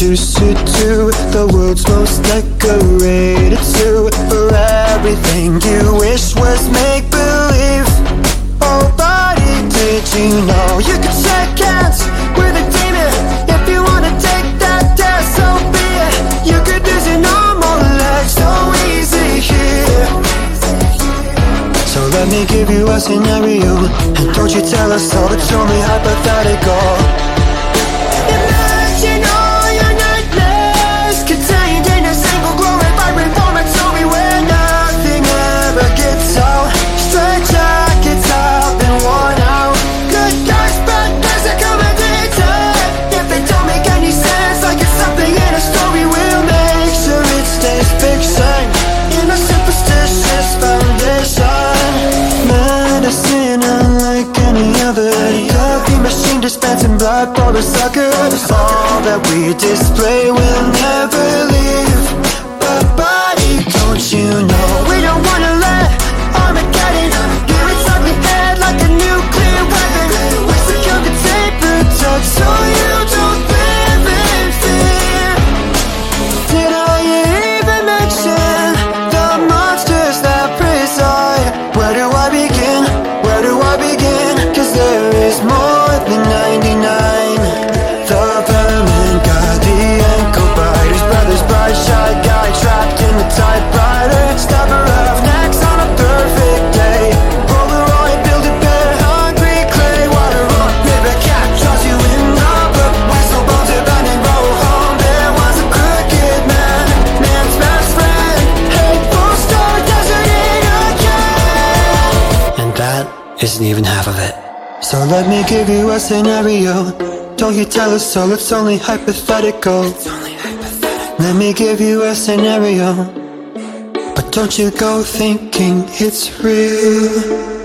introduce you to the world's most decorated zoo For everything you wish was make-believe. Oh buddy, did you know you could shake hands with a demon? If you wanna take that test, so be it. You could use your normal legs, so easy here. So let me give you a scenario And don't you tell us all, it's only hypothetical dispensing blood for the suckers. All that we display will never leave isn't even half of it. So let me give you a scenario. Don't you tell us so, it's only hypothetical. It's only hypothetical. Let me give you a scenario. But don't you go thinking it's real.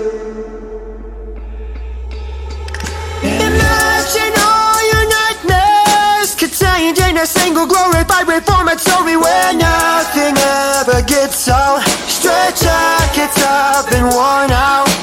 a single glorified reformer told me where nothing ever gets old. Stretch out, gets up and worn out.